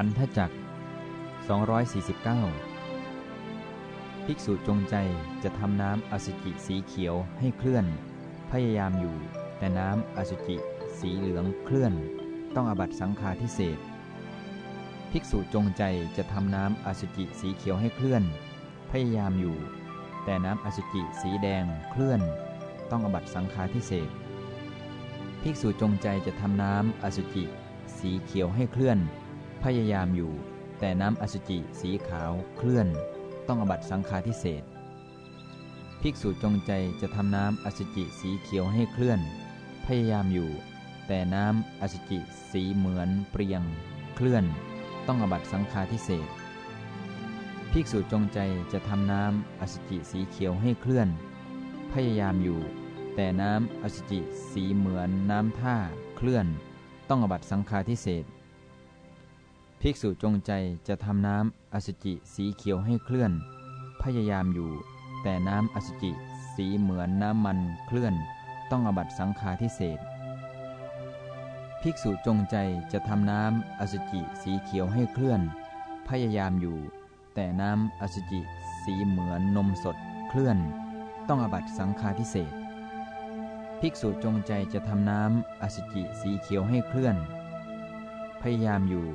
ขันธจักร249 ภิกษุจงใจจะทำน้ำอสุจิสีเขียวให้เคลื่อน พยายามอยู่ แต่น้ำอสุจิสีเหลืองเคลื่อน ต้องอบัตสังฆาทิเศษภิกษุจงใจจะทำน้ำอสุจิสีเขียวให้เคลื่อน พยายามอยู่ แต่น้ำอสุจิสีแดงเคลื่อน ต้องอบัตสังฆาทิเศษภิกษุจงใจจะทำน้ำอสุจิสีเขียวให้เคลื่อน พยายามอยู่ แต่น้ำอสุจิสีขาวเคลื่อน ต้องอบัตสังฆาทิเศษภิกษุจงใจจะทำน้ำอสุจิสีเขียวให้เคลื่อน พยายามอยู่ แต่น้ำอสุจิสีเหมือนเปรียง เคลื่อน ต้องอบัตสังฆาทิเศษภิกษุจงใจจะทำน้ำอสุจิสีเขียวให้เคลื่อน พยายามอยู่ แต่น้ำอสุจิสีเหมือนน้ำท่าเคลื่อน ต้องอบัตสังฆาทิเศษ ภิกษุจงใจจะทำน้ำอสุจิสีเขียวให้เคลื่อน พยายามอยู่ แต่น้ำอสุจิสีเหมือนน้ำมันเคลื่อน ต้องอบัตสังฆาทิเศษภิกษุจงใจจะทำน้ำอสุจิสีเขียวให้เคลื่อน พยายามอยู่ แต่น้ำอสุจิสีเหมือนนมสดเคลื่อน ต้องอบัตสังฆาทิเศษภิกษุจงใจจะทำน้ำอสุจิสีเขียวให้เคลื่อน พยายามอยู่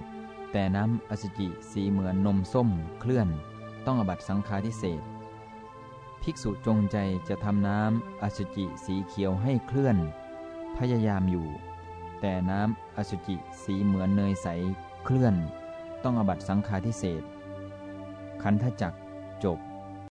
แต่น้ำอสุจิสีเหมือนนมส้มเคลื่อน ต้องอบัตสังฆาทิเศษภิกษุจงใจจะทำน้ำอสุจิสีเขียวให้เคลื่อน พยายามอยู่ แต่น้ำอสุจิสีเหมือนเนยใสเคลื่อน ต้องอบัตสังฆาทิเศษขันธจักจบ